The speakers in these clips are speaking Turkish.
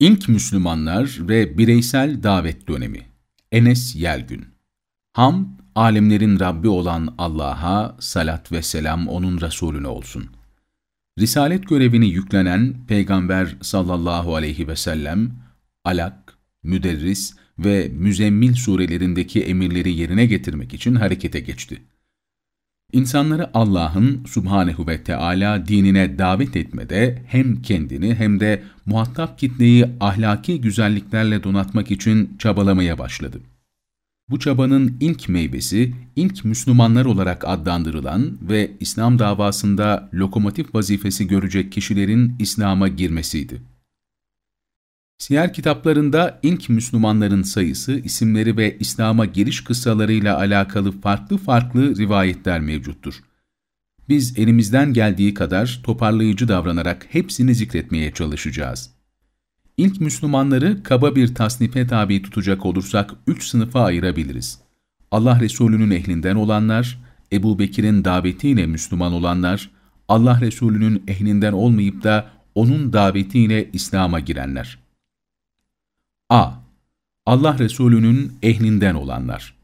İlk Müslümanlar ve Bireysel Davet Dönemi Enes Yelgün Ham, alemlerin Rabbi olan Allah'a salat ve selam O'nun Resulüne olsun. Risalet görevini yüklenen Peygamber sallallahu aleyhi ve sellem, Alak, Müderris ve Müzemmil surelerindeki emirleri yerine getirmek için harekete geçti. İnsanları Allah'ın subhanehu ve Teala dinine davet etmede hem kendini hem de muhatap kitleyi ahlaki güzelliklerle donatmak için çabalamaya başladı. Bu çabanın ilk meyvesi, ilk Müslümanlar olarak adlandırılan ve İslam davasında lokomotif vazifesi görecek kişilerin İslam'a girmesiydi. Siyer kitaplarında ilk Müslümanların sayısı, isimleri ve İslam'a giriş kıssalarıyla alakalı farklı farklı rivayetler mevcuttur. Biz elimizden geldiği kadar toparlayıcı davranarak hepsini zikretmeye çalışacağız. İlk Müslümanları kaba bir tasnife tabi tutacak olursak üç sınıfa ayırabiliriz. Allah Resulü'nün ehlinden olanlar, Ebu Bekir'in davetiyle Müslüman olanlar, Allah Resulü'nün ehlinden olmayıp da onun davetiyle İslam'a girenler. A. Allah Resulü'nün ehlinden olanlar.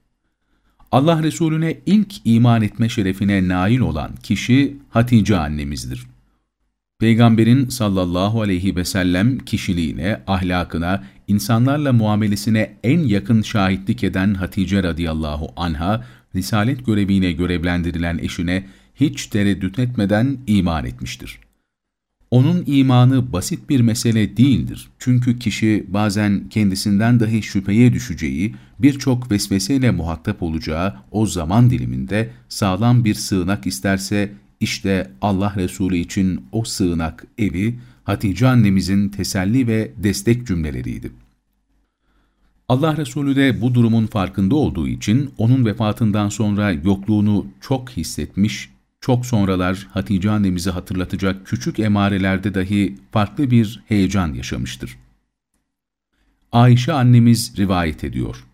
Allah Resulüne ilk iman etme şerefine nail olan kişi Hatice annemizdir. Peygamberin sallallahu aleyhi ve sellem kişiliğine, ahlakına, insanlarla muamelesine en yakın şahitlik eden Hatice radıyallahu anha, risalet göreviyle görevlendirilen eşine hiç tereddüt etmeden iman etmiştir. Onun imanı basit bir mesele değildir. Çünkü kişi bazen kendisinden dahi şüpheye düşeceği, birçok vesveseyle muhatap olacağı o zaman diliminde sağlam bir sığınak isterse, işte Allah Resulü için o sığınak evi, Hatice annemizin teselli ve destek cümleleriydi. Allah Resulü de bu durumun farkında olduğu için onun vefatından sonra yokluğunu çok hissetmiş çok sonralar Hatice annemizi hatırlatacak küçük emarelerde dahi farklı bir heyecan yaşamıştır. Ayşe annemiz rivayet ediyor.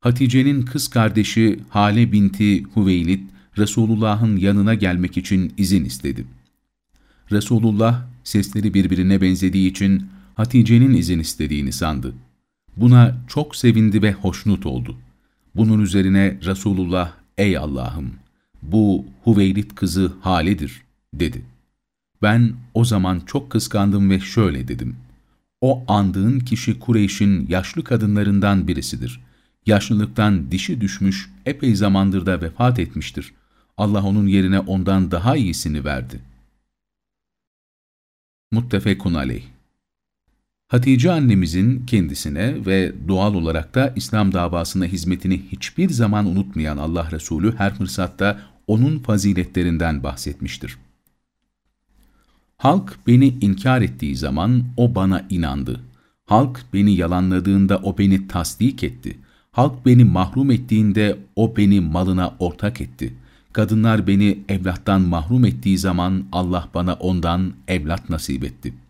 Hatice'nin kız kardeşi Hale binti Hüveylid, Resulullah'ın yanına gelmek için izin istedi. Resulullah sesleri birbirine benzediği için Hatice'nin izin istediğini sandı. Buna çok sevindi ve hoşnut oldu. Bunun üzerine Resulullah, ''Ey Allah'ım, bu Hüveylid kızı Hale'dir, dedi. Ben o zaman çok kıskandım ve şöyle dedim. O andığın kişi Kureyş'in yaşlı kadınlarından birisidir. Yaşlılıktan dişi düşmüş, epey zamandır da vefat etmiştir. Allah onun yerine ondan daha iyisini verdi. Muttefekun aleyh Hatice annemizin kendisine ve doğal olarak da İslam davasına hizmetini hiçbir zaman unutmayan Allah Resulü her fırsatta onun faziletlerinden bahsetmiştir. Halk beni inkar ettiği zaman o bana inandı. Halk beni yalanladığında o beni tasdik etti. Halk beni mahrum ettiğinde o beni malına ortak etti. Kadınlar beni evlattan mahrum ettiği zaman Allah bana ondan evlat nasip etti.''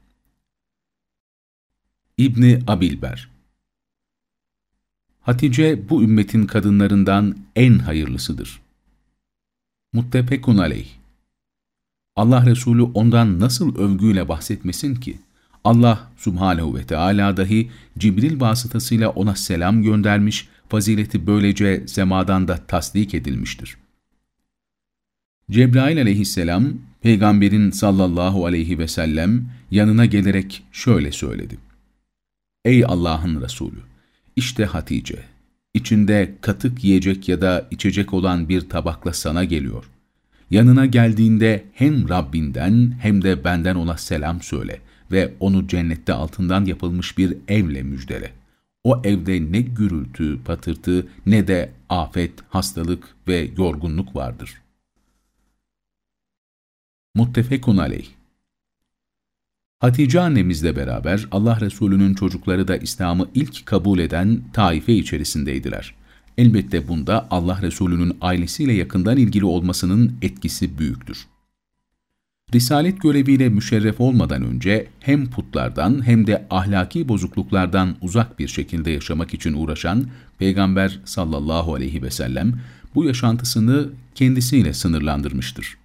İbni Abilber Hatice bu ümmetin kadınlarından en hayırlısıdır. Muttefekun aleyh Allah Resulü ondan nasıl övgüyle bahsetmesin ki? Allah subhanehu ve Teala dahi Cibril vasıtasıyla ona selam göndermiş, fazileti böylece semadan da tasdik edilmiştir. Cebrail aleyhisselam, Peygamberin sallallahu aleyhi ve sellem yanına gelerek şöyle söyledi. Ey Allah'ın Resulü! İşte Hatice, içinde katık yiyecek ya da içecek olan bir tabakla sana geliyor. Yanına geldiğinde hem Rabbinden hem de benden ona selam söyle ve onu cennette altından yapılmış bir evle müjdele. O evde ne gürültü, patırtı ne de afet, hastalık ve yorgunluk vardır. Muttefekun aleyh Hatice annemizle beraber Allah Resulü'nün çocukları da İslam'ı ilk kabul eden taife içerisindeydiler. Elbette bunda Allah Resulü'nün ailesiyle yakından ilgili olmasının etkisi büyüktür. Risalet göreviyle müşerref olmadan önce hem putlardan hem de ahlaki bozukluklardan uzak bir şekilde yaşamak için uğraşan Peygamber sallallahu aleyhi ve sellem bu yaşantısını kendisiyle sınırlandırmıştır.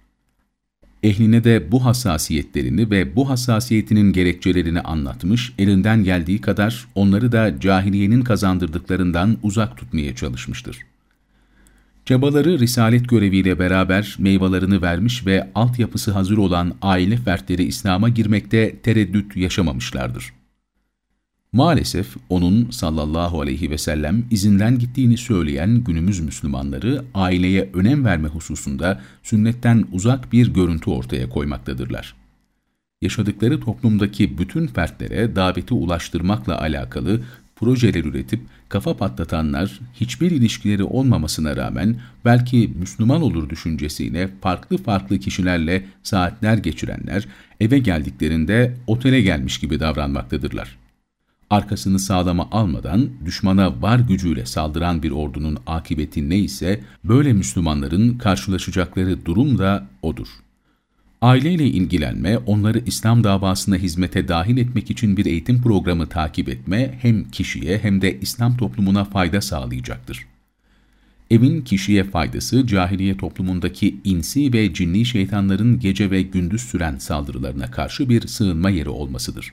Ehline de bu hassasiyetlerini ve bu hassasiyetinin gerekçelerini anlatmış, elinden geldiği kadar onları da cahiliyenin kazandırdıklarından uzak tutmaya çalışmıştır. Çabaları risalet göreviyle beraber meyvelerini vermiş ve altyapısı hazır olan aile fertleri İslam'a girmekte tereddüt yaşamamışlardır. Maalesef onun sallallahu aleyhi ve sellem izinden gittiğini söyleyen günümüz Müslümanları aileye önem verme hususunda sünnetten uzak bir görüntü ortaya koymaktadırlar. Yaşadıkları toplumdaki bütün fertlere daveti ulaştırmakla alakalı projeler üretip kafa patlatanlar hiçbir ilişkileri olmamasına rağmen belki Müslüman olur düşüncesiyle farklı farklı kişilerle saatler geçirenler eve geldiklerinde otele gelmiş gibi davranmaktadırlar arkasını sağlama almadan düşmana var gücüyle saldıran bir ordunun akıbeti neyse böyle Müslümanların karşılaşacakları durum da odur. Aileyle ilgilenme, onları İslam davasına hizmete dahil etmek için bir eğitim programı takip etme hem kişiye hem de İslam toplumuna fayda sağlayacaktır. Evin kişiye faydası, cahiliye toplumundaki insi ve cinni şeytanların gece ve gündüz süren saldırılarına karşı bir sığınma yeri olmasıdır.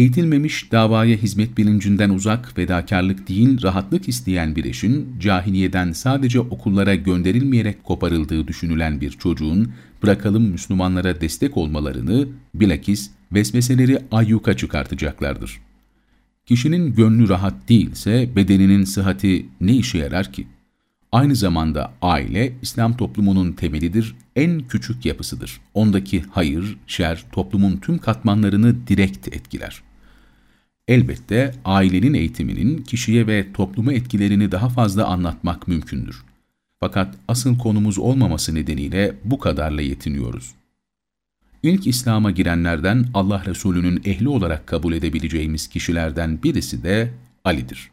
Eğitilmemiş, davaya hizmet bilincinden uzak, fedakarlık değil, rahatlık isteyen bir eşin, cahiliyeden sadece okullara gönderilmeyerek koparıldığı düşünülen bir çocuğun, bırakalım Müslümanlara destek olmalarını, bilakis vesveseleri ayyuka çıkartacaklardır. Kişinin gönlü rahat değilse, bedeninin sıhhati ne işe yarar ki? Aynı zamanda aile, İslam toplumunun temelidir, en küçük yapısıdır. Ondaki hayır, şer, toplumun tüm katmanlarını direkt etkiler. Elbette ailenin eğitiminin kişiye ve topluma etkilerini daha fazla anlatmak mümkündür. Fakat asıl konumuz olmaması nedeniyle bu kadarla yetiniyoruz. İlk İslam'a girenlerden Allah Resulü'nün ehli olarak kabul edebileceğimiz kişilerden birisi de Ali'dir.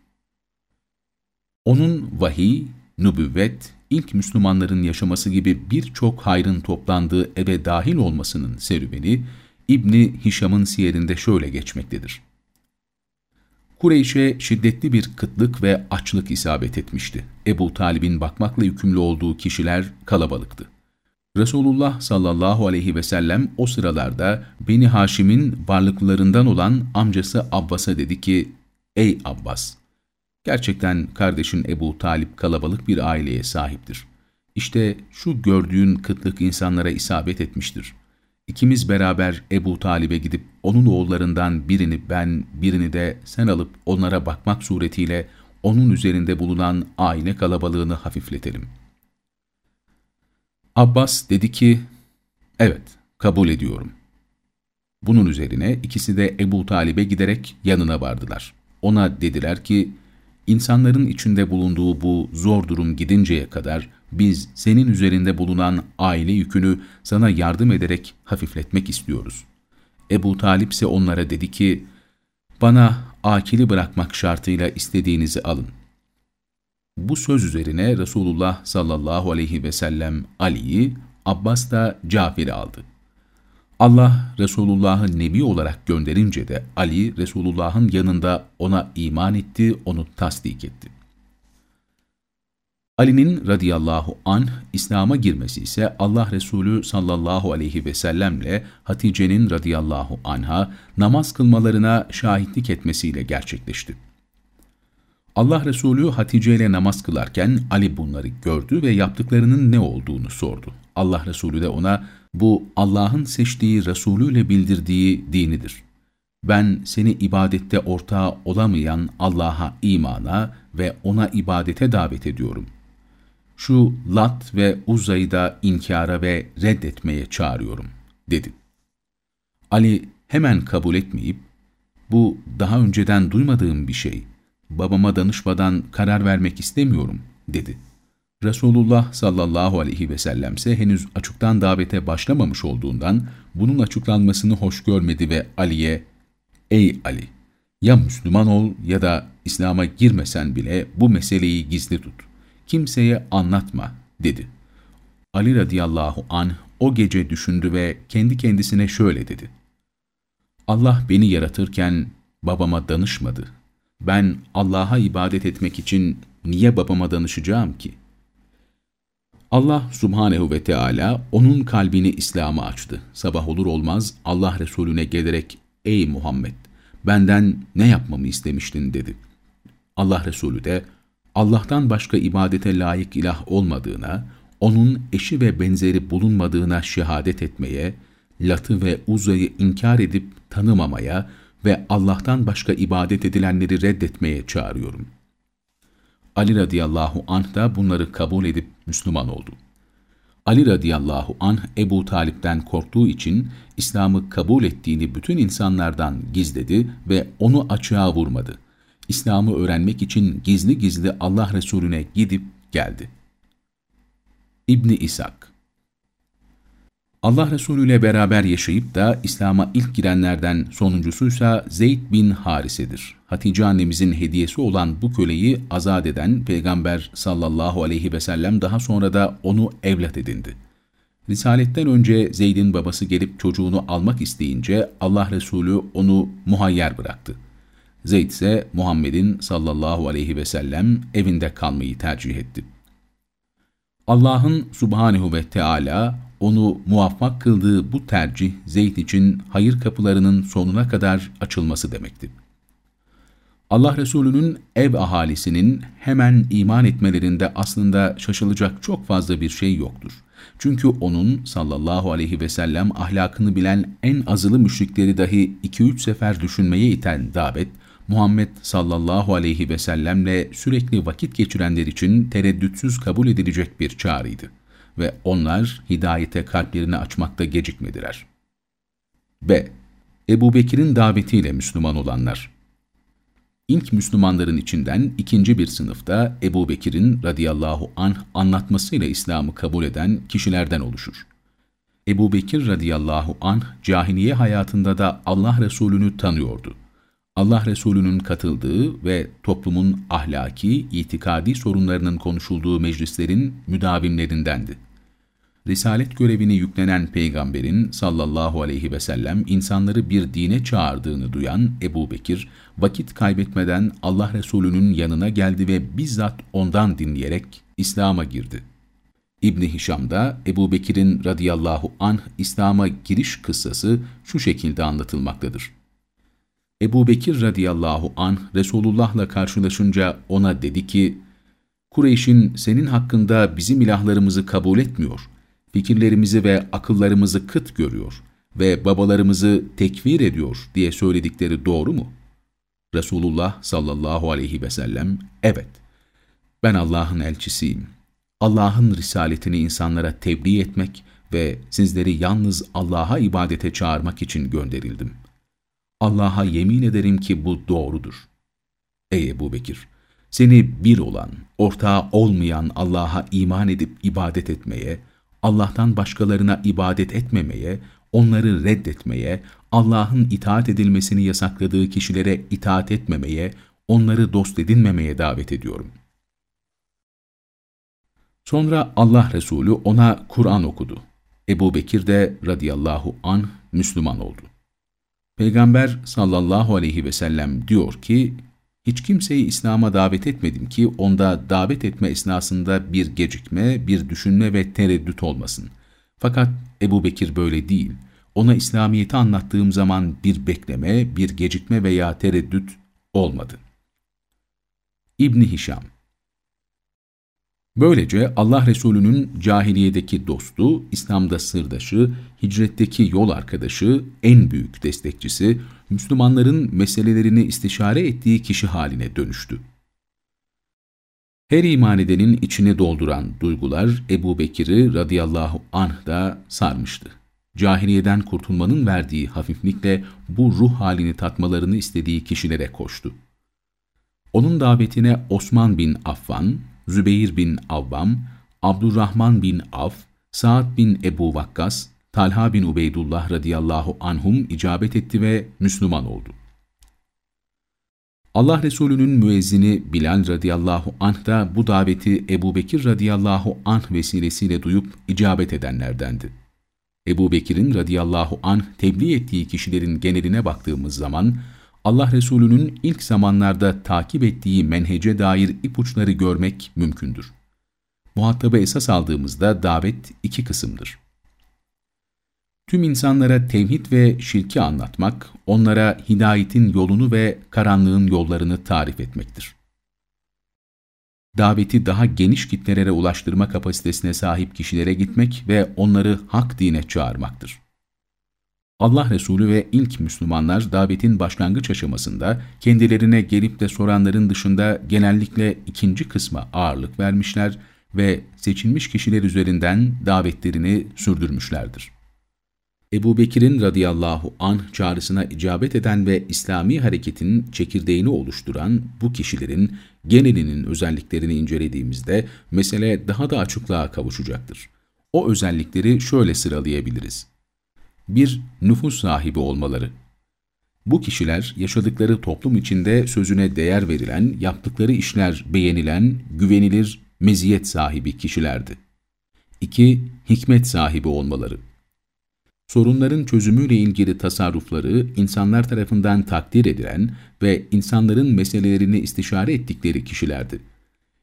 Onun vahiy, nübüvvet, ilk Müslümanların yaşaması gibi birçok hayrın toplandığı eve dahil olmasının serüveni, İbni Hişam'ın siyerinde şöyle geçmektedir. Kureyş'e şiddetli bir kıtlık ve açlık isabet etmişti. Ebu Talib'in bakmakla yükümlü olduğu kişiler kalabalıktı. Resulullah sallallahu aleyhi ve sellem o sıralarda Beni Haşim'in varlıklarından olan amcası Abbas'a dedi ki, Ey Abbas! Gerçekten kardeşin Ebu Talip kalabalık bir aileye sahiptir. İşte şu gördüğün kıtlık insanlara isabet etmiştir. İkimiz beraber Ebu Talib'e gidip onun oğullarından birini ben, birini de sen alıp onlara bakmak suretiyle onun üzerinde bulunan aile kalabalığını hafifletelim. Abbas dedi ki, evet kabul ediyorum. Bunun üzerine ikisi de Ebu Talib'e giderek yanına vardılar. Ona dediler ki, İnsanların içinde bulunduğu bu zor durum gidinceye kadar biz senin üzerinde bulunan aile yükünü sana yardım ederek hafifletmek istiyoruz. Ebu Talip ise onlara dedi ki, bana akili bırakmak şartıyla istediğinizi alın. Bu söz üzerine Resulullah sallallahu aleyhi ve sellem Ali'yi, Abbas da Cafer'i aldı. Allah Resulullah'ı Nebi olarak gönderince de Ali Resulullah'ın yanında ona iman etti, onu tasdik etti. Ali'nin radıyallahu anh İslam'a girmesi ise Allah Resulü sallallahu aleyhi ve sellemle Hatice'nin radıyallahu anha namaz kılmalarına şahitlik etmesiyle gerçekleşti. Allah Resulü Hatice ile namaz kılarken Ali bunları gördü ve yaptıklarının ne olduğunu sordu. Allah Resulü de ona bu Allah'ın seçtiği Resulüyle bildirdiği dinidir. Ben seni ibadette ortağı olamayan Allah'a imana ve ona ibadete davet ediyorum. Şu Lat ve Uzay'ı da inkara ve reddetmeye çağırıyorum, dedi. Ali hemen kabul etmeyip, bu daha önceden duymadığım bir şey, babama danışmadan karar vermek istemiyorum, dedi. Resulullah sallallahu aleyhi ve sellem ise henüz açıktan davete başlamamış olduğundan bunun açıklanmasını hoş görmedi ve Ali'ye ''Ey Ali, ya Müslüman ol ya da İslam'a girmesen bile bu meseleyi gizli tut. Kimseye anlatma.'' dedi. Ali radıyallahu anh o gece düşündü ve kendi kendisine şöyle dedi. Allah beni yaratırken babama danışmadı. Ben Allah'a ibadet etmek için niye babama danışacağım ki?'' Allah subhanehu ve Teala onun kalbini İslam'a açtı. Sabah olur olmaz Allah Resulüne gelerek ''Ey Muhammed, benden ne yapmamı istemiştin?'' dedi. Allah Resulü de Allah'tan başka ibadete layık ilah olmadığına, onun eşi ve benzeri bulunmadığına şehadet etmeye, Lat'ı ve Uza'yı inkar edip tanımamaya ve Allah'tan başka ibadet edilenleri reddetmeye çağırıyorum. Ali radıyallahu anh da bunları kabul edip Müslüman oldu. Ali radıyallahu anh Ebu Talip'ten korktuğu için İslam'ı kabul ettiğini bütün insanlardan gizledi ve onu açığa vurmadı. İslam'ı öğrenmek için gizli gizli Allah Resulüne gidip geldi. İbni İshak Allah Resulü ile beraber yaşayıp da İslam'a ilk girenlerden sonuncusuysa Zeyd bin Harise'dir. Hatice annemizin hediyesi olan bu köleyi azat eden Peygamber sallallahu aleyhi ve sellem daha sonra da onu evlat edindi. Risaletten önce Zeyd'in babası gelip çocuğunu almak isteyince Allah Resulü onu muhayyer bıraktı. Zeyd ise Muhammed'in sallallahu aleyhi ve sellem evinde kalmayı tercih etti. Allah'ın subhanehu ve Teala onu muvaffak kıldığı bu tercih Zeyd için hayır kapılarının sonuna kadar açılması demekti. Allah Resulü'nün ev ahalisinin hemen iman etmelerinde aslında şaşılacak çok fazla bir şey yoktur. Çünkü onun sallallahu aleyhi ve sellem ahlakını bilen en azılı müşrikleri dahi 2-3 sefer düşünmeye iten davet, Muhammed sallallahu aleyhi ve sellemle sürekli vakit geçirenler için tereddütsüz kabul edilecek bir çağrıydı ve onlar hidayete kalplerini açmakta gecikmediler. B. Ebu Bekir'in davetiyle Müslüman olanlar İlk Müslümanların içinden ikinci bir sınıfta Ebu Bekir'in radıyallahu anh anlatmasıyla İslam'ı kabul eden kişilerden oluşur. Ebu Bekir radıyallahu anh cahiliye hayatında da Allah Resulü'nü tanıyordu. Allah Resulü'nün katıldığı ve toplumun ahlaki, itikadi sorunlarının konuşulduğu meclislerin müdavimlerindendi. Risalet görevini yüklenen peygamberin sallallahu aleyhi ve sellem insanları bir dine çağırdığını duyan Ebu Bekir, vakit kaybetmeden Allah Resulü'nün yanına geldi ve bizzat ondan dinleyerek İslam'a girdi. İbni Hişam'da Ebu Bekir'in radıyallahu anh İslam'a giriş kıssası şu şekilde anlatılmaktadır. Ebu Bekir radıyallahu anh Resulullah'la karşılaşınca ona dedi ki, Kureyş'in senin hakkında bizim ilahlarımızı kabul etmiyor, fikirlerimizi ve akıllarımızı kıt görüyor ve babalarımızı tekfir ediyor diye söyledikleri doğru mu? Resulullah sallallahu aleyhi ve sellem, evet, ben Allah'ın elçisiyim. Allah'ın risaletini insanlara tebliğ etmek ve sizleri yalnız Allah'a ibadete çağırmak için gönderildim. Allah'a yemin ederim ki bu doğrudur. Ey Ebu Bekir! Seni bir olan, ortağı olmayan Allah'a iman edip ibadet etmeye, Allah'tan başkalarına ibadet etmemeye, onları reddetmeye, Allah'ın itaat edilmesini yasakladığı kişilere itaat etmemeye, onları dost edinmemeye davet ediyorum. Sonra Allah Resulü ona Kur'an okudu. Ebu Bekir de radıyallahu an Müslüman oldu. Peygamber sallallahu aleyhi ve sellem diyor ki, hiç kimseyi İslam'a davet etmedim ki onda davet etme esnasında bir gecikme, bir düşünme ve tereddüt olmasın. Fakat Ebu Bekir böyle değil. Ona İslamiyet'i anlattığım zaman bir bekleme, bir gecikme veya tereddüt olmadı. İbni Hişam Böylece Allah Resulü'nün cahiliyedeki dostu, İslam'da sırdaşı, hicretteki yol arkadaşı, en büyük destekçisi, Müslümanların meselelerini istişare ettiği kişi haline dönüştü. Her iman edenin içini dolduran duygular Ebu Bekir'i radıyallahu anh da sarmıştı. Cahiliyeden kurtulmanın verdiği hafiflikle bu ruh halini tatmalarını istediği kişilere koştu. Onun davetine Osman bin Affan, Zübeyir bin Avvam, Abdurrahman bin Af, Saad bin Ebu Vakkas, Talha bin Ubeydullah radıyallahu anhum icabet etti ve Müslüman oldu. Allah Resulü'nün müezzini Bilal radıyallahu anh da bu daveti Ebu Bekir radıyallahu anh vesilesiyle duyup icabet edenlerdendi. Ebu Bekir'in radıyallahu anh tebliğ ettiği kişilerin geneline baktığımız zaman, Allah Resulü'nün ilk zamanlarda takip ettiği menhece dair ipuçları görmek mümkündür. Muhatabı esas aldığımızda davet iki kısımdır. Tüm insanlara tevhid ve şirki anlatmak, onlara hidayetin yolunu ve karanlığın yollarını tarif etmektir. Daveti daha geniş kitlelere ulaştırma kapasitesine sahip kişilere gitmek ve onları hak dine çağırmaktır. Allah Resulü ve ilk Müslümanlar davetin başlangıç aşamasında kendilerine gelip de soranların dışında genellikle ikinci kısma ağırlık vermişler ve seçilmiş kişiler üzerinden davetlerini sürdürmüşlerdir. Ebu Bekir'in radıyallahu anh çağrısına icabet eden ve İslami hareketin çekirdeğini oluşturan bu kişilerin genelinin özelliklerini incelediğimizde mesele daha da açıklığa kavuşacaktır. O özellikleri şöyle sıralayabiliriz. 1. Nüfus sahibi olmaları. Bu kişiler yaşadıkları toplum içinde sözüne değer verilen, yaptıkları işler beğenilen, güvenilir, meziyet sahibi kişilerdi. 2. Hikmet sahibi olmaları. Sorunların çözümüyle ilgili tasarrufları insanlar tarafından takdir edilen ve insanların meselelerini istişare ettikleri kişilerdi.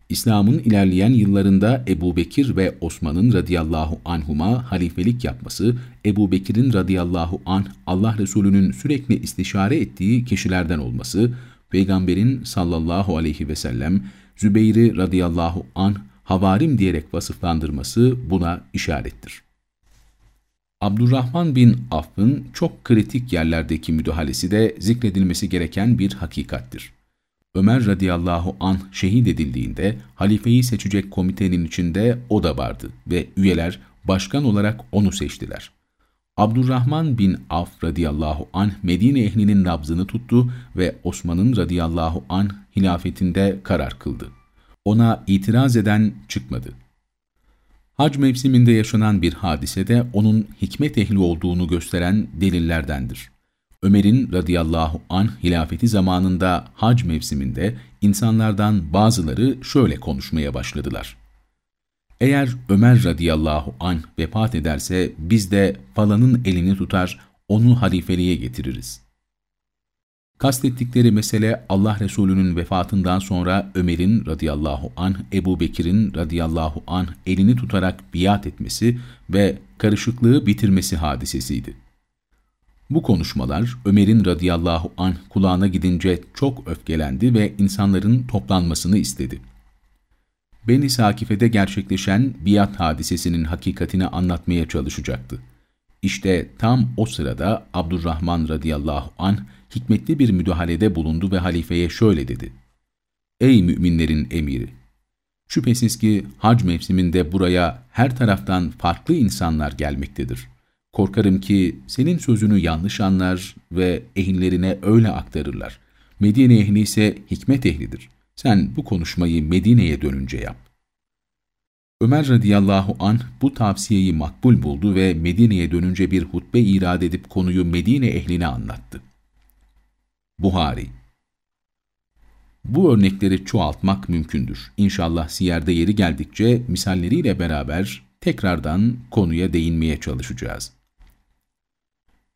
İslam'ın ilerleyen yıllarında Ebu Bekir ve Osman'ın radıyallahu anhuma halifelik yapması, Ebu Bekir'in radıyallahu anh Allah Resulü'nün sürekli istişare ettiği kişilerden olması, Peygamberin sallallahu aleyhi ve sellem Zübeyir'i radıyallahu anh havarim diyerek vasıflandırması buna işarettir. Abdurrahman bin Aff'ın çok kritik yerlerdeki müdahalesi de zikredilmesi gereken bir hakikattir. Ömer radıyallahu anh şehit edildiğinde halifeyi seçecek komitenin içinde o da vardı ve üyeler başkan olarak onu seçtiler. Abdurrahman bin Af radıyallahu anh Medine ehlinin nabzını tuttu ve Osman'ın radıyallahu anh hilafetinde karar kıldı. Ona itiraz eden çıkmadı. Hac mevsiminde yaşanan bir hadise de onun hikmet ehli olduğunu gösteren delillerdendir. Ömer'in radıyallahu anh hilafeti zamanında hac mevsiminde insanlardan bazıları şöyle konuşmaya başladılar. Eğer Ömer radıyallahu anh vefat ederse biz de falanın elini tutar, onu halifeliğe getiririz. Kastettikleri mesele Allah Resulü'nün vefatından sonra Ömer'in radıyallahu anh, Ebu Bekir'in radıyallahu anh elini tutarak biat etmesi ve karışıklığı bitirmesi hadisesiydi. Bu konuşmalar Ömer'in radıyallahu anh kulağına gidince çok öfkelendi ve insanların toplanmasını istedi. Beni Sakife'de gerçekleşen biat hadisesinin hakikatini anlatmaya çalışacaktı. İşte tam o sırada Abdurrahman radıyallahu anh hikmetli bir müdahalede bulundu ve halifeye şöyle dedi. Ey müminlerin emiri! Şüphesiz ki hac mevsiminde buraya her taraftan farklı insanlar gelmektedir. Korkarım ki senin sözünü yanlış anlar ve ehillerine öyle aktarırlar. Medine ehli ise hikmet ehlidir. Sen bu konuşmayı Medine'ye dönünce yap. Ömer radıyallahu anh bu tavsiyeyi makbul buldu ve Medine'ye dönünce bir hutbe irad edip konuyu Medine ehline anlattı. Buhari Bu örnekleri çoğaltmak mümkündür. İnşallah siyerde yeri geldikçe misalleriyle beraber tekrardan konuya değinmeye çalışacağız.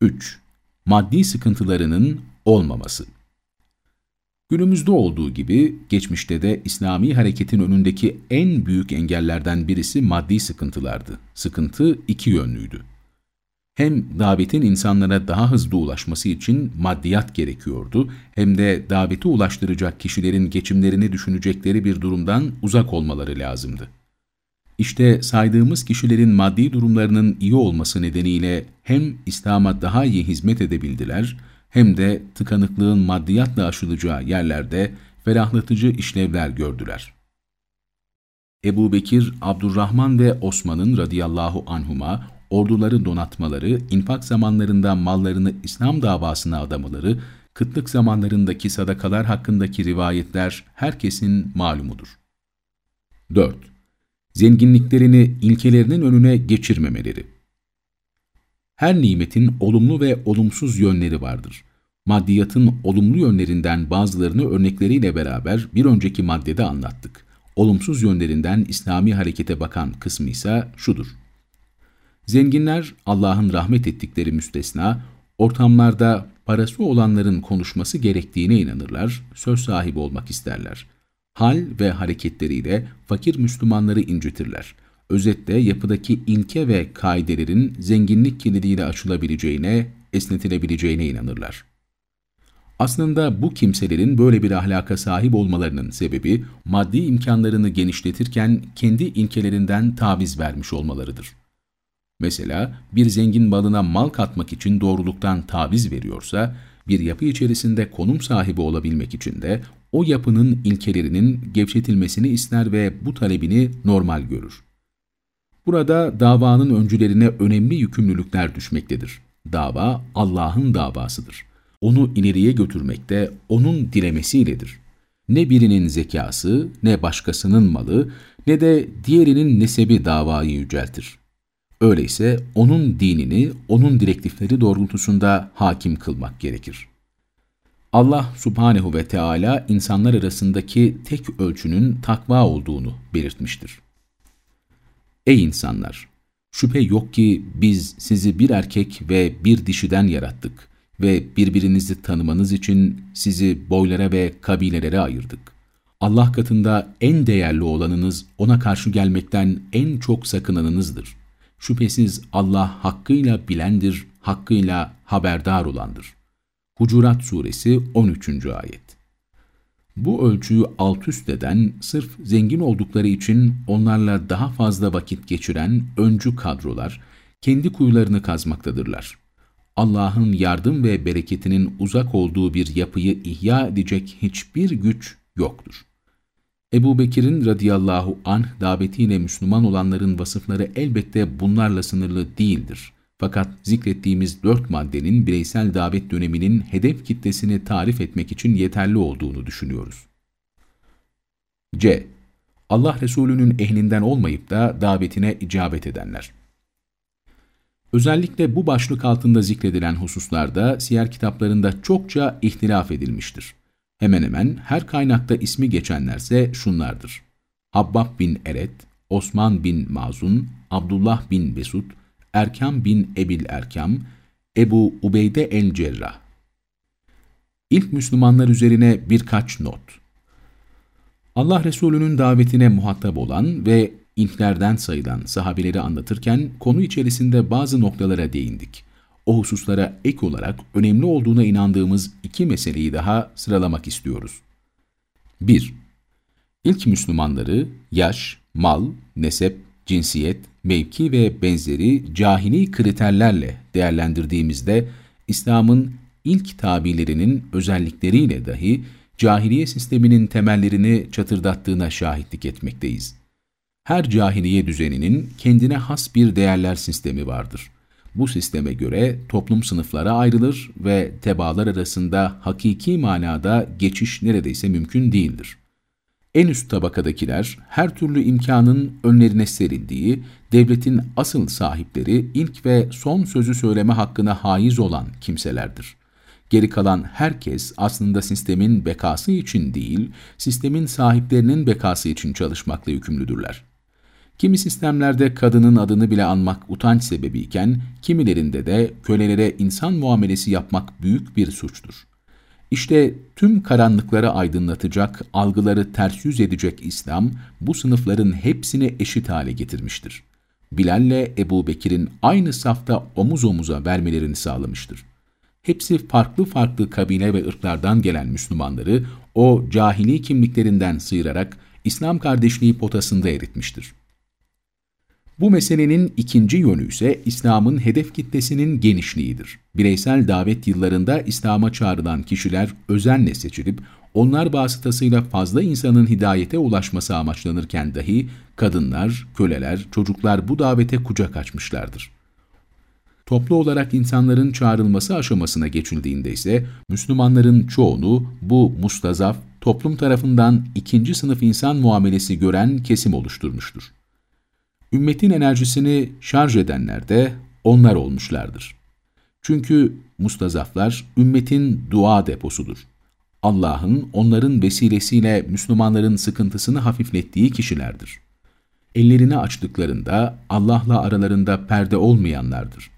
3. Maddi sıkıntılarının olmaması Günümüzde olduğu gibi geçmişte de İslami hareketin önündeki en büyük engellerden birisi maddi sıkıntılardı. Sıkıntı iki yönlüydü. Hem davetin insanlara daha hızlı ulaşması için maddiyat gerekiyordu, hem de daveti ulaştıracak kişilerin geçimlerini düşünecekleri bir durumdan uzak olmaları lazımdı. İşte saydığımız kişilerin maddi durumlarının iyi olması nedeniyle hem İslam'a daha iyi hizmet edebildiler, hem de tıkanıklığın maddiyatla aşılacağı yerlerde ferahlatıcı işlevler gördüler. Ebu Bekir, Abdurrahman ve Osman'ın radıyallahu anhuma orduları donatmaları, infak zamanlarında mallarını İslam davasına adamaları, kıtlık zamanlarındaki sadakalar hakkındaki rivayetler herkesin malumudur. 4. Zenginliklerini ilkelerinin önüne geçirmemeleri. Her nimetin olumlu ve olumsuz yönleri vardır. Maddiyatın olumlu yönlerinden bazılarını örnekleriyle beraber bir önceki maddede anlattık. Olumsuz yönlerinden İslami harekete bakan kısmı ise şudur. Zenginler Allah'ın rahmet ettikleri müstesna, ortamlarda parası olanların konuşması gerektiğine inanırlar, söz sahibi olmak isterler. Hal ve hareketleriyle fakir Müslümanları incitirler. Özetle yapıdaki ilke ve kaidelerin zenginlik kilidiyle açılabileceğine, esnetilebileceğine inanırlar. Aslında bu kimselerin böyle bir ahlaka sahip olmalarının sebebi, maddi imkanlarını genişletirken kendi ilkelerinden taviz vermiş olmalarıdır. Mesela bir zengin malına mal katmak için doğruluktan taviz veriyorsa, bir yapı içerisinde konum sahibi olabilmek için de o yapının ilkelerinin gevşetilmesini ister ve bu talebini normal görür. Burada davanın öncülerine önemli yükümlülükler düşmektedir. Dava Allah'ın davasıdır. Onu ileriye götürmekte O'nun dilemesiyledir. Ne birinin zekası, ne başkasının malı, ne de diğerinin nesebi davayı yüceltir. Öyleyse O'nun dinini, O'nun direktifleri doğrultusunda hakim kılmak gerekir. Allah subhanehu ve Teala insanlar arasındaki tek ölçünün takva olduğunu belirtmiştir. Ey insanlar! Şüphe yok ki biz sizi bir erkek ve bir dişiden yarattık ve birbirinizi tanımanız için sizi boylara ve kabilelere ayırdık. Allah katında en değerli olanınız ona karşı gelmekten en çok sakınanınızdır. Şüphesiz Allah hakkıyla bilendir, hakkıyla haberdar olandır. Hucurat Suresi 13. Ayet Bu ölçüyü alt üst eden, sırf zengin oldukları için onlarla daha fazla vakit geçiren öncü kadrolar, kendi kuyularını kazmaktadırlar. Allah'ın yardım ve bereketinin uzak olduğu bir yapıyı ihya edecek hiçbir güç yoktur. Ebu Bekir'in radıyallahu anh davetiyle Müslüman olanların vasıfları elbette bunlarla sınırlı değildir. Fakat zikrettiğimiz dört maddenin bireysel davet döneminin hedef kitlesini tarif etmek için yeterli olduğunu düşünüyoruz. C. Allah Resulü'nün ehlinden olmayıp da davetine icabet edenler. Özellikle bu başlık altında zikredilen hususlarda siyer kitaplarında çokça ihtilaf edilmiştir. Hemen hemen her kaynakta ismi geçenlerse şunlardır. Habbab bin Eret, Osman bin Mazun, Abdullah bin Besud, Erkam bin Ebil Erkam, Ebu Ubeyde el-Cerrah. İlk Müslümanlar üzerine birkaç not. Allah Resulü'nün davetine muhatap olan ve ilklerden sayılan sahabeleri anlatırken konu içerisinde bazı noktalara değindik. O hususlara ek olarak önemli olduğuna inandığımız iki meseleyi daha sıralamak istiyoruz. 1. İlk Müslümanları yaş, mal, nesep, cinsiyet, mevki ve benzeri cahili kriterlerle değerlendirdiğimizde İslam'ın ilk tabilerinin özellikleriyle dahi cahiliye sisteminin temellerini çatırdattığına şahitlik etmekteyiz. Her cahiliye düzeninin kendine has bir değerler sistemi vardır. Bu sisteme göre toplum sınıflara ayrılır ve tebaalar arasında hakiki manada geçiş neredeyse mümkün değildir. En üst tabakadakiler her türlü imkanın önlerine serildiği, devletin asıl sahipleri ilk ve son sözü söyleme hakkına haiz olan kimselerdir. Geri kalan herkes aslında sistemin bekası için değil, sistemin sahiplerinin bekası için çalışmakla yükümlüdürler. Kimi sistemlerde kadının adını bile anmak utanç sebebiyken, kimilerinde de kölelere insan muamelesi yapmak büyük bir suçtur. İşte tüm karanlıkları aydınlatacak, algıları ters yüz edecek İslam, bu sınıfların hepsini eşit hale getirmiştir. Bilal'le Ebu Bekir'in aynı safta omuz omuza vermelerini sağlamıştır. Hepsi farklı farklı kabile ve ırklardan gelen Müslümanları o cahili kimliklerinden sıyırarak İslam kardeşliği potasında eritmiştir. Bu meselenin ikinci yönü ise İslam'ın hedef kitlesinin genişliğidir. Bireysel davet yıllarında İslam'a çağrılan kişiler özenle seçilip, onlar vasıtasıyla fazla insanın hidayete ulaşması amaçlanırken dahi kadınlar, köleler, çocuklar bu davete kucak açmışlardır. Toplu olarak insanların çağrılması aşamasına geçildiğinde ise Müslümanların çoğunu bu mustazaf, toplum tarafından ikinci sınıf insan muamelesi gören kesim oluşturmuştur. Ümmetin enerjisini şarj edenler de onlar olmuşlardır. Çünkü mustazaflar ümmetin dua deposudur. Allah'ın onların vesilesiyle Müslümanların sıkıntısını hafiflettiği kişilerdir. Ellerini açtıklarında Allah'la aralarında perde olmayanlardır.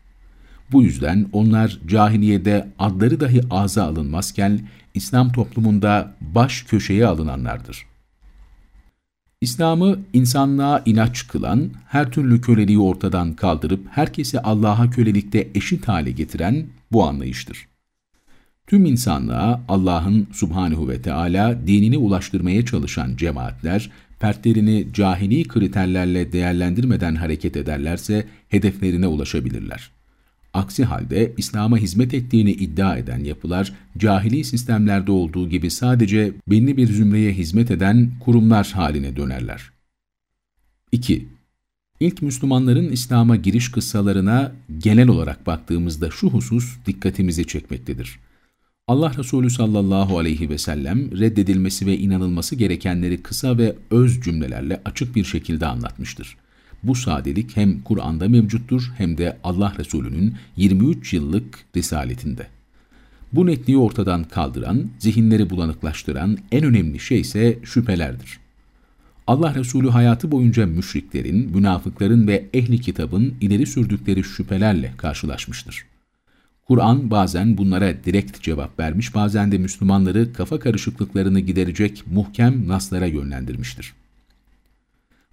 Bu yüzden onlar cahiliyede adları dahi ağza alınmazken İslam toplumunda baş köşeye alınanlardır. İslam'ı insanlığa inanç kılan, her türlü köleliği ortadan kaldırıp herkesi Allah'a kölelikte eşit hale getiren bu anlayıştır. Tüm insanlığa Allah'ın subhanehu ve Teala dinini ulaştırmaya çalışan cemaatler, fertlerini cahili kriterlerle değerlendirmeden hareket ederlerse hedeflerine ulaşabilirler. Aksi halde İslam'a hizmet ettiğini iddia eden yapılar, cahili sistemlerde olduğu gibi sadece belli bir zümreye hizmet eden kurumlar haline dönerler. 2. İlk Müslümanların İslam'a giriş kıssalarına genel olarak baktığımızda şu husus dikkatimizi çekmektedir. Allah Resulü sallallahu aleyhi ve sellem reddedilmesi ve inanılması gerekenleri kısa ve öz cümlelerle açık bir şekilde anlatmıştır. Bu sadelik hem Kur'an'da mevcuttur hem de Allah Resulü'nün 23 yıllık risaletinde. Bu netliği ortadan kaldıran, zihinleri bulanıklaştıran en önemli şey ise şüphelerdir. Allah Resulü hayatı boyunca müşriklerin, münafıkların ve ehli kitabın ileri sürdükleri şüphelerle karşılaşmıştır. Kur'an bazen bunlara direkt cevap vermiş, bazen de Müslümanları kafa karışıklıklarını giderecek muhkem naslara yönlendirmiştir.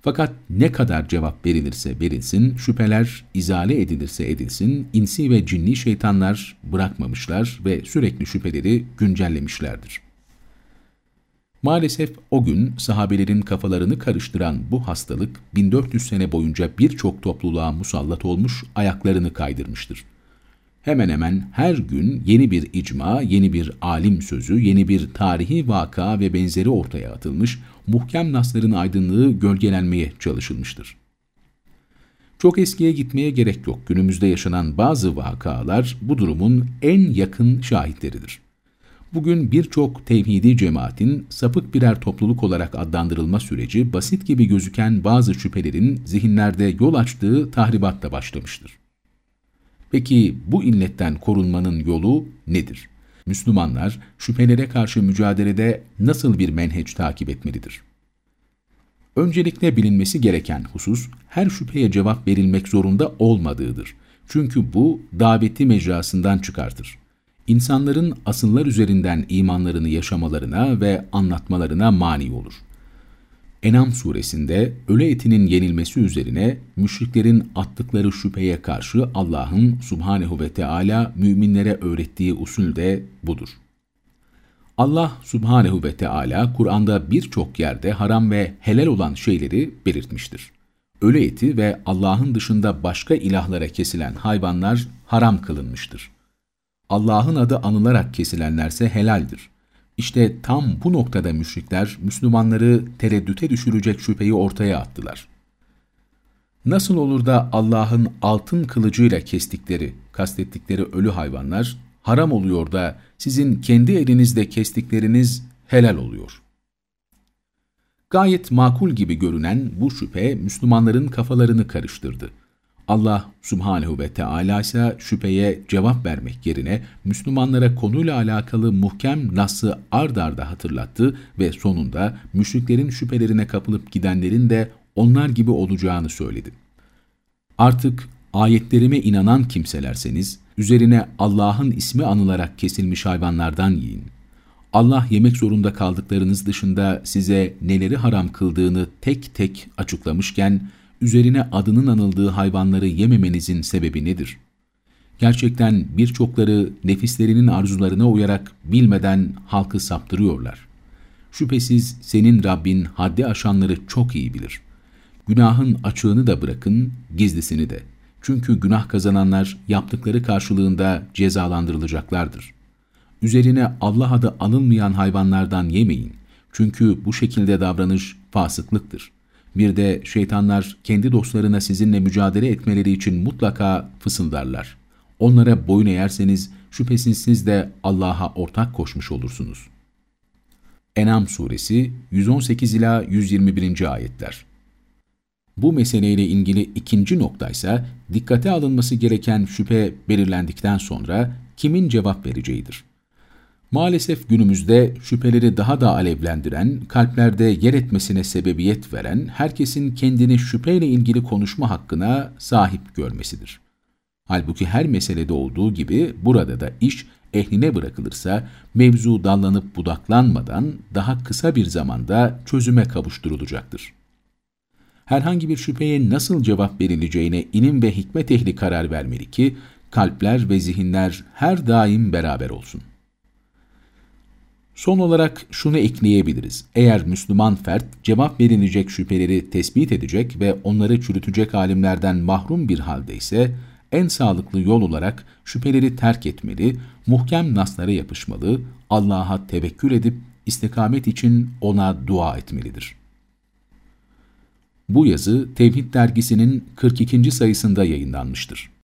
Fakat ne kadar cevap verilirse verilsin, şüpheler izale edilirse edilsin, insi ve cinni şeytanlar bırakmamışlar ve sürekli şüpheleri güncellemişlerdir. Maalesef o gün sahabelerin kafalarını karıştıran bu hastalık 1400 sene boyunca birçok topluluğa musallat olmuş, ayaklarını kaydırmıştır hemen hemen her gün yeni bir icma, yeni bir alim sözü, yeni bir tarihi vaka ve benzeri ortaya atılmış, muhkem nasların aydınlığı gölgelenmeye çalışılmıştır. Çok eskiye gitmeye gerek yok. Günümüzde yaşanan bazı vakalar bu durumun en yakın şahitleridir. Bugün birçok tevhidi cemaatin sapık birer topluluk olarak adlandırılma süreci basit gibi gözüken bazı şüphelerin zihinlerde yol açtığı tahribatla başlamıştır. Peki bu illetten korunmanın yolu nedir? Müslümanlar şüphelere karşı mücadelede nasıl bir menheç takip etmelidir? Öncelikle bilinmesi gereken husus, her şüpheye cevap verilmek zorunda olmadığıdır. Çünkü bu daveti mecrasından çıkartır. İnsanların asıllar üzerinden imanlarını yaşamalarına ve anlatmalarına mani olur. Enam suresinde ölü etinin yenilmesi üzerine müşriklerin attıkları şüpheye karşı Allah'ın subhanehu ve Teala müminlere öğrettiği usul de budur. Allah subhanehu ve Teala Kur'an'da birçok yerde haram ve helal olan şeyleri belirtmiştir. Ölü eti ve Allah'ın dışında başka ilahlara kesilen hayvanlar haram kılınmıştır. Allah'ın adı anılarak kesilenlerse helaldir. İşte tam bu noktada müşrikler Müslümanları tereddüte düşürecek şüpheyi ortaya attılar. Nasıl olur da Allah'ın altın kılıcıyla kestikleri, kastettikleri ölü hayvanlar haram oluyor da sizin kendi elinizde kestikleriniz helal oluyor? Gayet makul gibi görünen bu şüphe Müslümanların kafalarını karıştırdı. Allah subhanehu ve Teala ise şüpheye cevap vermek yerine Müslümanlara konuyla alakalı muhkem nası ard arda hatırlattı ve sonunda müşriklerin şüphelerine kapılıp gidenlerin de onlar gibi olacağını söyledi. Artık ayetlerime inanan kimselerseniz, üzerine Allah'ın ismi anılarak kesilmiş hayvanlardan yiyin. Allah yemek zorunda kaldıklarınız dışında size neleri haram kıldığını tek tek açıklamışken, üzerine adının anıldığı hayvanları yememenizin sebebi nedir? Gerçekten birçokları nefislerinin arzularına uyarak bilmeden halkı saptırıyorlar. Şüphesiz senin Rabbin haddi aşanları çok iyi bilir. Günahın açığını da bırakın, gizlisini de. Çünkü günah kazananlar yaptıkları karşılığında cezalandırılacaklardır. Üzerine Allah adı anılmayan hayvanlardan yemeyin. Çünkü bu şekilde davranış fasıklıktır. Bir de şeytanlar kendi dostlarına sizinle mücadele etmeleri için mutlaka fısıldarlar. Onlara boyun eğerseniz şüphesiz siz de Allah'a ortak koşmuş olursunuz. Enam suresi 118 ila 121. ayetler. Bu meseleyle ilgili ikinci nokta ise dikkate alınması gereken şüphe belirlendikten sonra kimin cevap vereceğidir. Maalesef günümüzde şüpheleri daha da alevlendiren, kalplerde yer etmesine sebebiyet veren, herkesin kendini şüpheyle ilgili konuşma hakkına sahip görmesidir. Halbuki her meselede olduğu gibi burada da iş ehline bırakılırsa mevzu dallanıp budaklanmadan daha kısa bir zamanda çözüme kavuşturulacaktır. herhangi bir şüpheye nasıl cevap verileceğine ilim ve hikmet ehli karar vermeli ki, kalpler ve zihinler her daim beraber olsun. Son olarak şunu ekleyebiliriz. Eğer Müslüman fert cevap verilecek şüpheleri tespit edecek ve onları çürütecek alimlerden mahrum bir halde ise, en sağlıklı yol olarak şüpheleri terk etmeli, muhkem naslara yapışmalı, Allah'a tevekkül edip istikamet için ona dua etmelidir. Bu yazı Tevhid dergisinin 42. sayısında yayınlanmıştır.